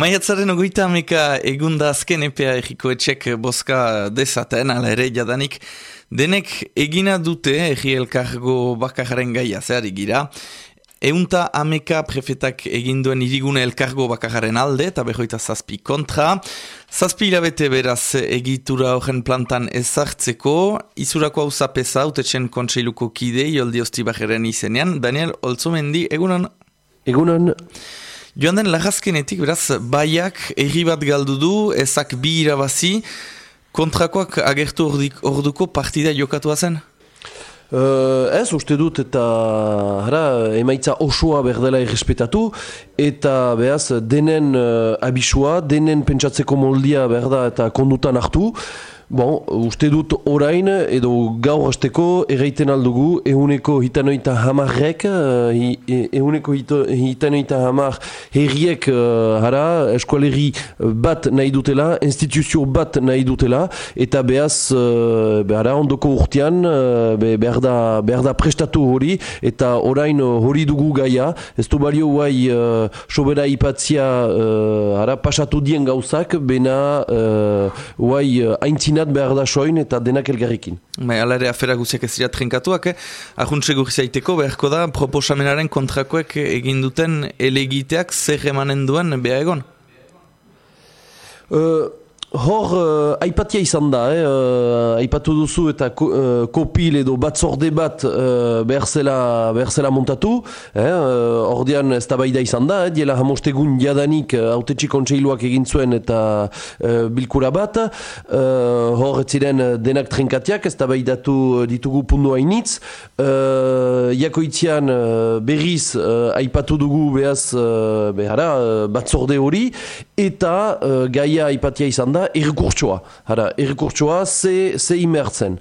Maiatzaren ogoita ameka egunda azken epea egiko etxek boska dezaten, ala ere jadanik, denek egina dute egi elkargo bakajaren gaia zehari gira. Eunta ameka prefetak eginduen irigune elkargo bakajaren alde, eta behoita zazpi kontra. Zazpi hilabete beraz egitura horren plantan ezartzeko, izurako hau zapesa, utetxen kontseiluko kide, joldi hosti izenean. Daniel, oltzumendi, egunan? Egunan. Joan den lagazkenetik, beraz, baiak erri bat galdu du, ezak bi irabazi, kontrakoak agertu orduko partida jokatua zen? Uh, ez, uste dut eta hara, emaitza osoa berdela irrespetatu eta behaz denen uh, abisua, denen pentsatzeko moldia berda eta kondutan hartu Bon, uste dut orain edo gaur hasteko erraiten aldugu ehuneko hitanoita hamarrek, ehuneko hitanoita hamar herriek uh, hara, eskualeri bat nahi dutela, instituzio bat nahi dutela, eta behaz, uh, behara, ondoko urtean, uh, be, behar, da, prestatu hori, eta orain hori dugu gaia, ez du balio guai uh, sobera ipatzia uh, hara, pasatu dien gauzak, bena uh, guai uh, haintzinat behar da soin eta denak elgarrikin. Bai, alare afera guziak ez dira trenkatuak, eh? ahuntze zaiteko beharko da proposamenaren kontrakoek egin duten elegiteak zer emanen duen beha egon? Uh, Hor, uh, aipatia izan da, eh? uh, aipatu duzu eta ko, uh, kopil edo batzorde bat uh, behar, zela, montatu. Eh? Uh, ordean ez da izan da, eh? diela hamostegun jadanik uh, autetxi kontseiluak egin zuen eta uh, bilkura bat. Uh, hor, ez ziren denak trenkatiak, ez da ditugu pundu hainitz. Uh, Iakoitzian uh, berriz uh, aipatu dugu behaz uh, behara, uh, batzorde hori eta uh, gaia aipatia izan da, errekurtsoa. Hara, errekurtsoa ze, ze imertzen.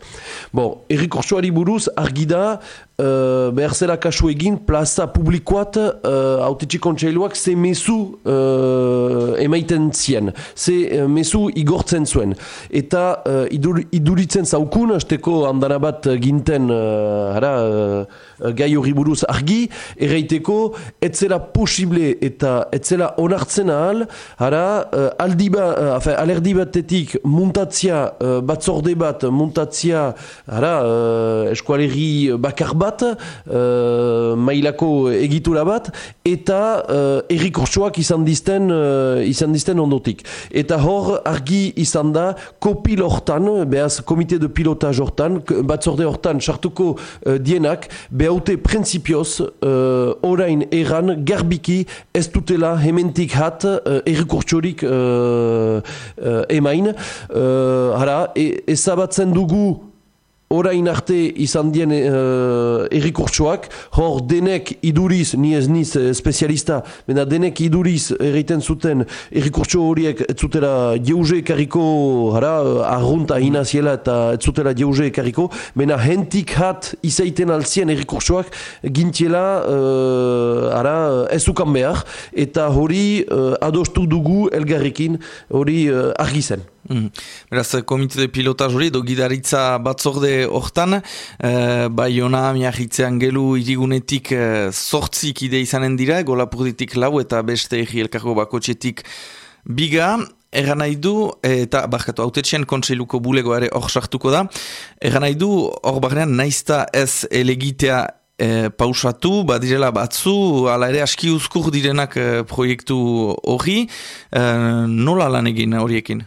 Bon, errekurtsoari buruz argida uh, behar zela kasu egin plaza publikoat uh, autetxe kontseiluak ze mesu uh, emaiten zien. Ze uh, mesu igortzen zuen. Eta uh, idur, iduritzen zaukun, azteko andana bat ginten uh, hara, uh, gai hori buruz argi, erraiteko etzela posible eta etzela onartzen ahal, hara, uh, aldi ba, uh, alerdi batetik muntatzia uh, batzorde bat, muntatzia hara, uh, eskualeri bakar bat, bat, uh, mailako egitura bat, eta uh, errikortsoak izan dizten, uh, izan dizten ondotik. Eta hor, argi izan da, kopil hortan, behaz, komite de pilotaz hortan, batzorde hortan, sartuko uh, dienak, behaute prinsipioz, uh, orain eran, garbiki, ez dutela hementik hat, uh, errikortsorik uh, uh, emain. Uh, hara, e, ezabatzen dugu orain arte izan dien uh, errikurtsoak, hor denek iduriz, ni ez niz uh, spezialista, bena denek iduriz erreiten zuten errikurtso horiek ez zutela jeuze ekarriko, hara, arrunta hinaziela eta ez zutela jeuze ekarriko, bena hentik hat izaiten alzien errikurtsoak gintiela, uh, hara, ez ukan behar, eta hori uh, adostu dugu elgarrekin hori uh, argi zen. Mm. Beraz, komite de pilotaz hori, gidaritza batzorde hortan, uh, bai ona miahitzean gelu irigunetik uh, sortzik ide izanen dira, golapurditik lau eta beste egi elkargo bakotxetik biga, Egan nahi du, eta barkatu, autetxean kontseiluko bulego ere hor sartuko da, egan nahi du, hor barnean, naizta ez elegitea e, pausatu, badirela batzu, ala ere aski uzkur direnak e, proiektu hori, e, nola lan egin horiekin?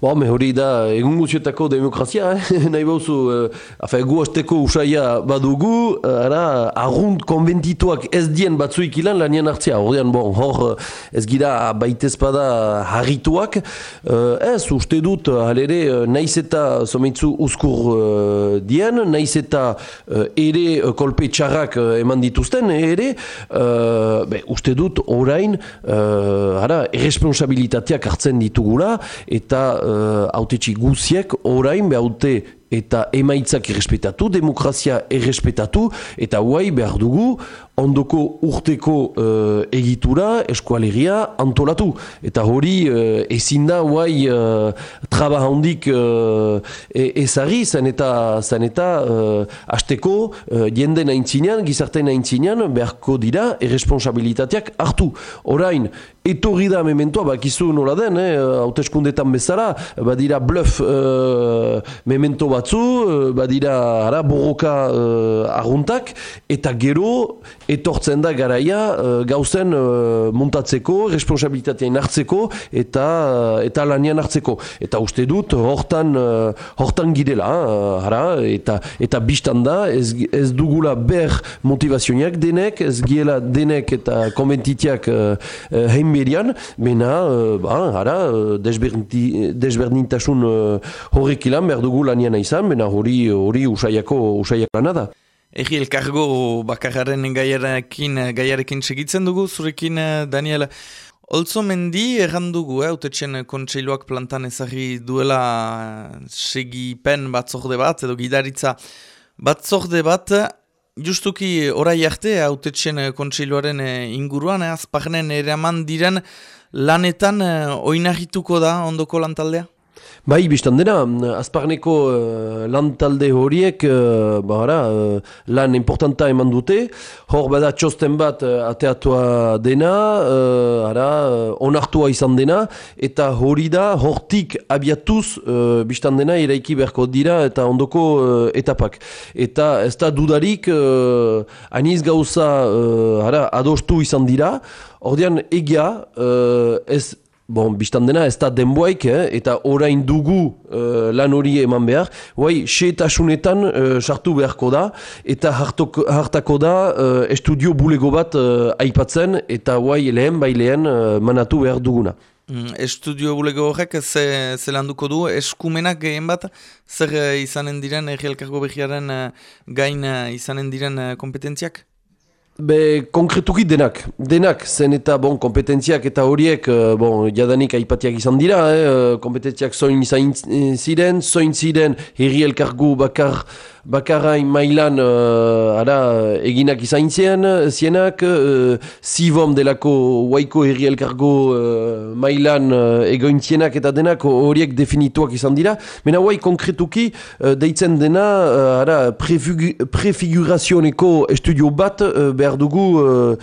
Bo, me hori da, egun guztietako demokrazia, eh? nahi bauzu, eh, gu azteko usaia badugu, eh, ara, argunt konventituak ez dien batzuik ilan lanien hartzia, ordean, bon, hor, eh, ez gira baitezpada harrituak, eh, ez, uste dut, halere, eh, naiz eta somitzu uzkur uh, dien, naiz eta uh, ere kolpe txarrak eman dituzten, ere, be, uste dut, orain, ara, irresponsabilitateak hartzen ditugula, eta uh, autetxi guziek orain behaute eta emaitzak errespetatu, demokrazia errespetatu, eta guai behar dugu ondoko urteko uh, egitura eskualegia antolatu. Eta hori uh, ezin da guai uh, traba handik uh, ezari, zen eta, zen eta uh, azteko uh, jende naintzinean, gizarte naintzinean, beharko dira erresponsabilitateak hartu. Orain, etorri da mementoa, bakizu nola den, eh, hauteskundetan bezala, badira bluff uh, memento batzu, uh, badira ara, borroka uh, arguntak, eta gero etortzen da garaia uh, gauzen uh, montatzeko, responsabilitatean hartzeko, eta uh, eta lanian hartzeko. Eta uste dut, hortan, uh, hortan girela, uh, eta, eta biztan da, ez, ez dugula ber motivazioak denek, ez giela denek eta konventitiak uh, uh, heimerian, mena, uh, ba, hara, desberdintasun uh, horrek ilan, behar dugu lanian izan, mena hori, hori usaiako, usaiako lanada. Egi elkargo bakararen gaiarekin, gaiarekin segitzen dugu, zurekin Daniel. Olzo mendi errandugu, eh, utetxen kontseiluak plantan ezagri duela segipen batzorde bat, edo gidaritza batzorde bat, justuki orai arte, utetxen kontseiluaren inguruan, eh, azpagnen eraman diren lanetan eh, oinahituko da ondoko lantaldea? Bai, biztan dena, azparneko uh, lan talde horiek uh, bahara, uh, lan importanta eman dute, hor bada txosten bat uh, ateatua dena, uh, ara, uh, onartua izan dena, eta hori da, hortik abiatuz, uh, biztan dena, eraiki berko dira, eta ondoko uh, etapak. Eta ez da dudarik, uh, aniz gauza, uh, ara, adostu izan dira, Ordean egia, uh, ez Bon, biztan dena, ez da denboaik, eh? eta orain dugu uh, lan hori eman behar. Huai, xe eta sunetan uh, sartu beharko da, eta hartako da uh, estudio bulego bat uh, aipatzen, eta huai lehen bai lehen uh, manatu behar duguna. Mm, estudio bulego horrek ze, ze landuko du, eskumenak gehien bat, zer izanen diren, errielkargo behiaren gain izanen diren kompetentziak? Be, konkretuki denak, denak, zen eta bon, kompetentziak eta horiek, uh, bon, jadanik aipatiak izan dira, eh, kompetentziak zoin izan ziren, zoin ziren, herri elkargu bakar, bakarain mailan uh, ara, eginak izan zien, zienak, uh, zibom delako waiko herri elkargo uh, mailan uh, egointzienak eta denak horiek definituak izan dira. Mena huai konkretuki uh, deitzen dena uh, ara, prefigurazioneko estudio bat uh, behar dugu uh,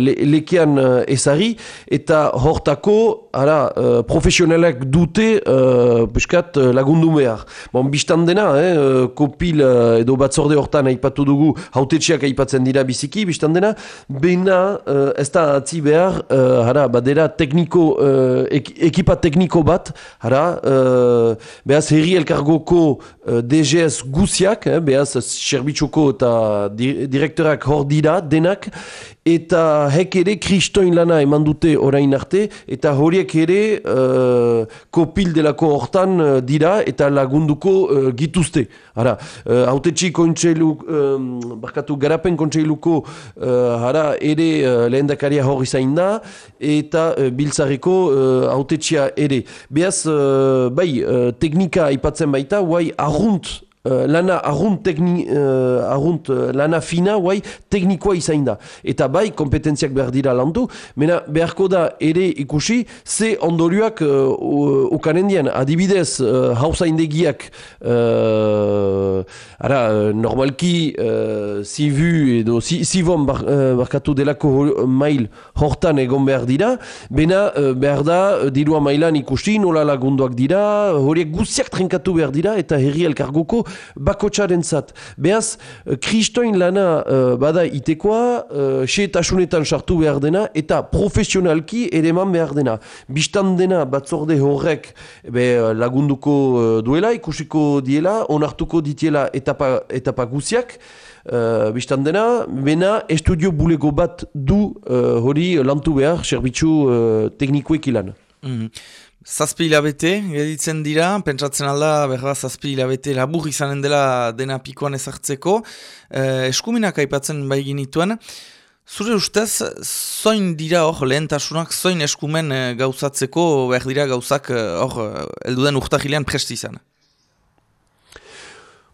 le, lekean uh, ezari eta hortako ara, uh, profesionalak dute uh, lagundu behar. Bon, Bistan dena, eh, kopil uh, edo batzorde hortan aipatu dugu hautetxeak aipatzen dira biziki, biztan dena, beina uh, ez da atzi behar, uh, hara, badera tekniko, uh, ek, ekipa tekniko bat, hara, uh, behaz herri elkargoko uh, DGS guziak, eh, behaz serbitxoko eta di, direktorak hor dira, denak, eta hek ere kristoin lana eman dute orain arte, eta horiek ere uh, kopil delako hortan uh, dira eta lagunduko uh, gituzte. Hara, uh, autetxi kontseilu, um, barkatu garapen kontseiluko uh, hara, ere uh, lehen dakaria hori zain da, eta uh, biltzareko uh, autetxia ere. Beaz, uh, bai, uh, teknika aipatzen baita, guai, grond uh, lana argunt, tekni, uh, lana fina guai teknikoa izain da. Eta bai, kompetentziak behar dira landu, mena beharko da ere ikusi, ze ondorioak uh, ukanen dian, adibidez, uh, hauza indegiak uh, ara, normalki uh, zivu edo zivon bar, uh, barkatu delako mail hortan egon behar dira, bena uh, behar da dirua mailan ikusi, nola lagunduak dira, horiek guziak trenkatu behar dira, eta herri elkargoko bakotxaren zat. Beaz, eh, kristoin lana uh, bada itekoa, uh, eta sartu behar dena, eta profesionalki ere eman behar dena. Bistan dena batzorde horrek be, lagunduko uh, duela, ikusiko diela, onartuko ditiela etapa, etapa guziak, Uh, Bistan dena, bena estudio bulego bat du uh, hori lantu behar, serbitzu uh, teknikoek ilan. Mm Zazpi hilabete, geditzen dira, pentsatzen alda, berra zazpi hilabete labur izanen dela dena pikoan ezartzeko, eh, eskuminak aipatzen bai ginituen. Zure ustez, zoin dira hor lehentasunak, zoin eskumen eh, gauzatzeko, behar dira gauzak eh, hor, eh, elduden urtahilean presti izan?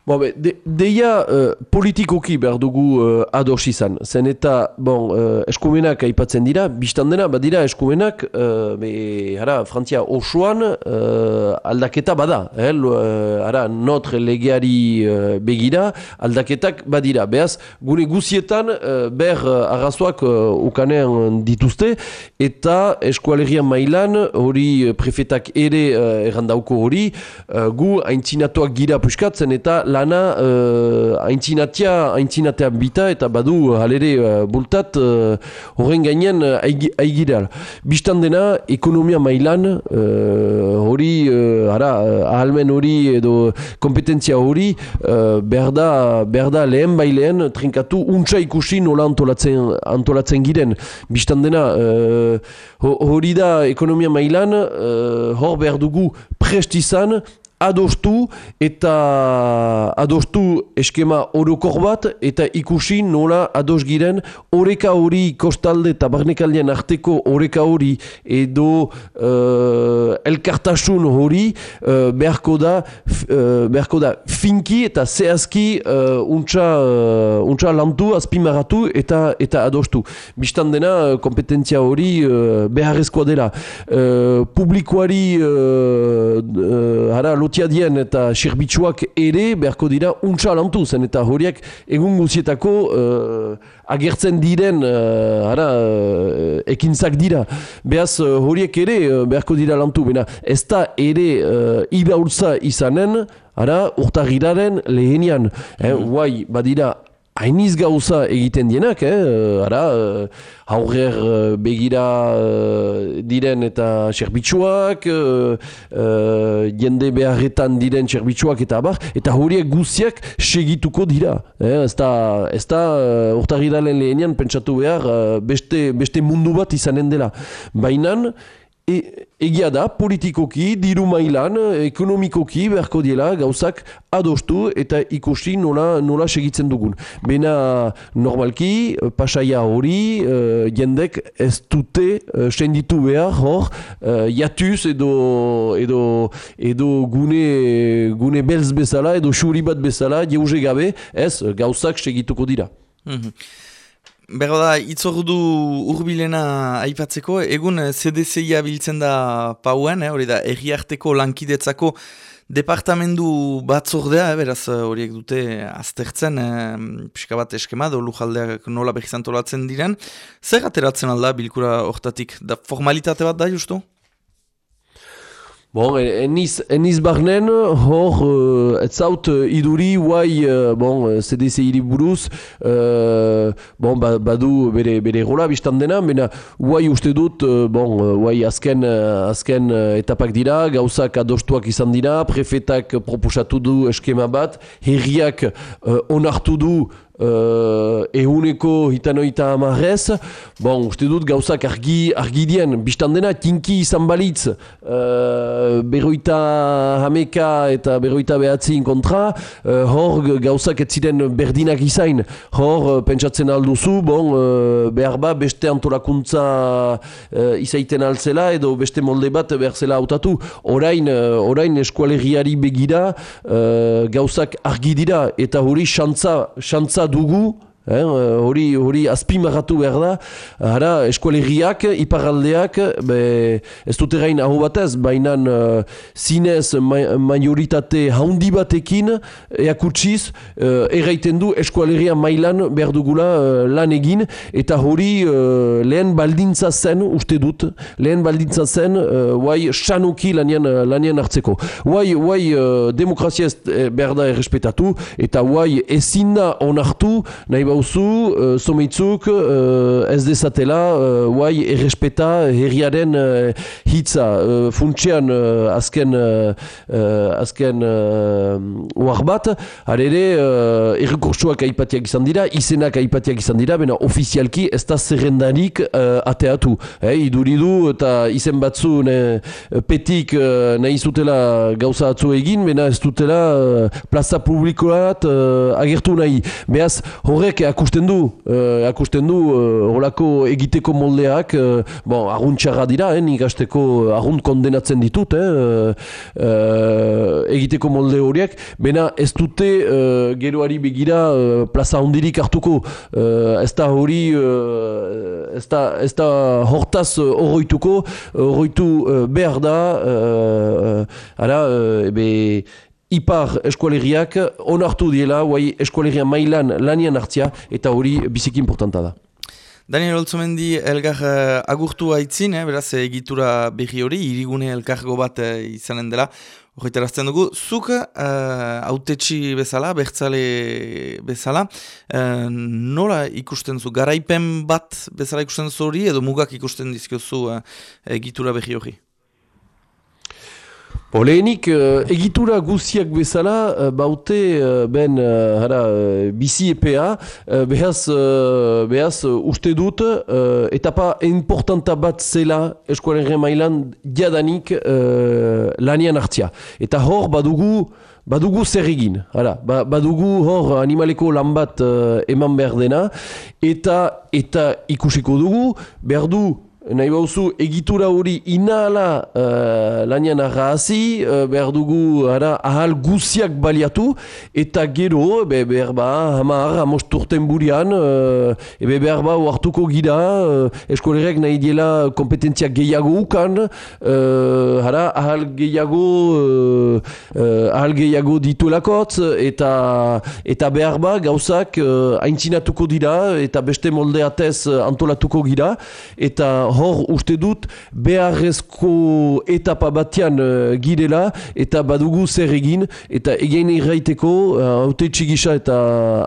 Bon, be, de, deia uh, politikoki behar dugu uh, ados izan. Zen eta, bon, uh, eskumenak aipatzen dira, biztan dena, badira eskumenak, uh, be, hara, Frantzia osoan uh, aldaketa bada. Eh? Uh, hara, notre legeari uh, begira, aldaketak badira. Beaz, gure guzietan, uh, ber uh, arrazoak uh, ukanean dituzte, eta eskualerian mailan, hori prefetak ere uh, errandauko hori, uh, gu haintzinatuak gira puskatzen, eta lana uh, aintzinatia, aintzinatea bita eta badu halere uh, bultat uh, horren gainean uh, aigira. Bistan dena, ekonomia mailan hori, uh, ara, ahalmen hori edo kompetentzia hori uh, berda, berda lehen bailean trinkatu untsa ikusi nola antolatzen, antolatzen giren. Bistan dena, hori da ekonomia mailan, uh, hor behar dugu prestizan, adostu eta adostu eskema orokor bat eta ikusi nola ados giren oreka hori kostalde eta barnekaldien arteko oreka hori edo uh, elkartasun hori uh, beharko, da, uh, beharko da finki eta zehazki uh, untsa, uh, untsa lantu azpimaratu eta eta adostu. Bistan dena kompetentzia hori uh, beharrezkoa dela. Uh, publikoari uh, uh, hara, dien eta sirbitzuak ere beharko dira untsa lantu zen eta horiek egun guzietako uh, agertzen diren uh, ara, uh, ekintzak dira. Beaz horiek ere beharko dira lantu. Bena, ez da ere uh, ibaultza izanen, ara, urtagiraren lehenian. Eh, mm -hmm. badira hainiz gauza egiten dienak, eh? ara, uh, aurrer uh, begira diren eta serbitxuak, jende beharretan diren serbitxuak eta abar, eta horiek guziak segituko dira. Eh? Ez da, ez da urtagiralen lehenian pentsatu behar beste, beste mundu bat izanen dela. Bainan, E, egia da, politikoki, diru mailan, ekonomikoki, beharko diela, gauzak adostu eta ikusi nola, nola segitzen dugun. Bena, normalki, pasaia hori, uh, jendek ez dute uh, senditu behar, hor, uh, jatuz edo, edo, edo gune, gune belz bezala, edo xuri bat bezala, jeuze gabe, ez, gauzak segituko dira. Mm Berro da, itzordu urbilena aipatzeko, egun CDCia biltzen da pauen, eh, hori da, erriarteko lankidetzako departamendu batzordea, eh, beraz horiek dute aztertzen, eh, pixka bat eskema, do lujaldeak nola behizantolatzen diren. Zer ateratzen alda bilkura hortatik, da formalitate bat da justu? Bon, eniz, eniz barnen, hor, uh, ez zaut uh, iduri, guai, uh, bon, CDC iri buruz, uh, bon, ba, badu bere, bere rola biztan dena, mena, guai uste dut, uh, bon, guai azken, azken etapak dira, gauzak adostuak izan dira, prefetak proposatu du eskema bat, herriak uh, onartu du uh, ehuneko hitanoita amarrez, bon, uste dut gauzak argi, argi dien, biztan tinki izan balitz, uh, berroita hameka eta berroita behatzin kontra, uh, hor gauzak ez ziren berdinak izain, hor uh, pentsatzen alduzu, bon, uh, behar ba, beste antolakuntza uh, izaiten altzela, edo beste molde bat behar zela hautatu, orain, uh, orain eskualeriari begira, uh, gauzak argi dira, eta hori xantza, xantza dugu Eh, hori hori azpimarratu behar da, ara eskualeriak, iparaldeak, be, ez dute gain hau batez, baina uh, zinez ma majoritate haundi batekin, eakutsiz, uh, erraiten du eskualeria mailan behar dugula uh, lan egin, eta hori uh, lehen baldintza zen, uste dut, lehen baldintza zen, uh, guai sanuki lanien, lanien hartzeko. Guai, uh, demokrazia ez behar da errespetatu, eta guai ezin da onartu, nahi bauzu, uh, someitzuk uh, ez dezatela uh, guai errespeta herriaren uh, hitza. Uh, funtsean uh, azken uh, azken uh, uar bat. Arere uh, errekursuak aipatiak izan dira izenak aipatiak izan dira bena ofizialki ez da zerrendanik uh, ateatu. Eh, iduridu eta izen batzu ne, petik uh, nahi zutela gauza atzu egin bena ez dutela uh, plaza publikoat uh, agertu nahi. Behaz horrek akusten du, uh, akusten du uh, egiteko moldeak, uh, bon, arguntxarra dira, eh, nik asteko argunt kondenatzen ditut, eh, uh, egiteko molde horiek, bena ez dute uh, geroari begira uh, plaza hondirik hartuko, uh, ez da hori, uh, ez, da, ez da hortaz horroituko, horroitu uh, behar da, uh, ara, uh, ebe, ipar eskualeriak onartu diela, guai eskualeria mailan lanian hartzia, eta hori biziki importanta da. Daniel Oltzumendi elgar uh, agurtu haitzin, eh, beraz egitura behi hori, irigune elkargo bat uh, izanen dela, horretarazten dugu. Zuk uh, bezala, bertzale bezala, uh, nola ikusten zu, garaipen bat bezala ikusten zu hori, edo mugak ikusten dizkiozu uh, egitura behi hori? Lehenik, uh, egitura guziak bezala, uh, baute uh, ben uh, hara, bizi epea, uh, behaz, uh, behaz uh, uste dut, uh, etapa importanta bat zela eskuaren remailan jadanik uh, lanian hartzia. Eta hor badugu, badugu zer egin, hara, ba, badugu hor animaleko lan bat uh, eman behar dena, eta, eta ikusiko dugu, behar du nahi bauzu egitura hori inahala uh, lanian arrazi, uh, behar dugu ara, ahal guziak baliatu, eta gero, be, behar ba, hamar, amosturten burian, uh, ebe behar ba, hartuko gira, uh, eskolerek nahi diela kompetentzia gehiago ukan, uh, ara, ahal gehiago, uh, uh, ahal gehiago dituelakotz, eta, eta behar ba, gauzak uh, aintzinatuko dira, eta beste moldeatez antolatuko gira, eta hor uste dut beharrezko etapa batean uh, girela eta badugu zer egin eta egin irraiteko uh, haute txigisa eta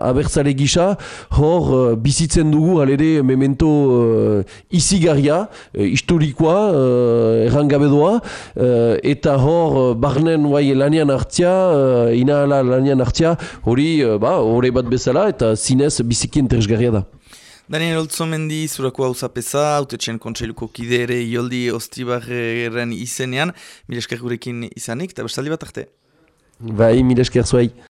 abertzale gisa hor uh, bizitzen dugu alere memento uh, izigarria, uh, historikoa, uh, errangabedoa uh, eta hor uh, barnen bai lanian hartzia, uh, inahala lanian hartzia hori uh, ba, hori bat bezala eta zinez biziki interesgarria da. Daniel Oltzomendi, zurako hau zapesa, autetxen kontseiluko kidere ioldi ostibarren izenean, mire esker gurekin izanik, eta bestaldi bat arte. Bai, mire esker zuai.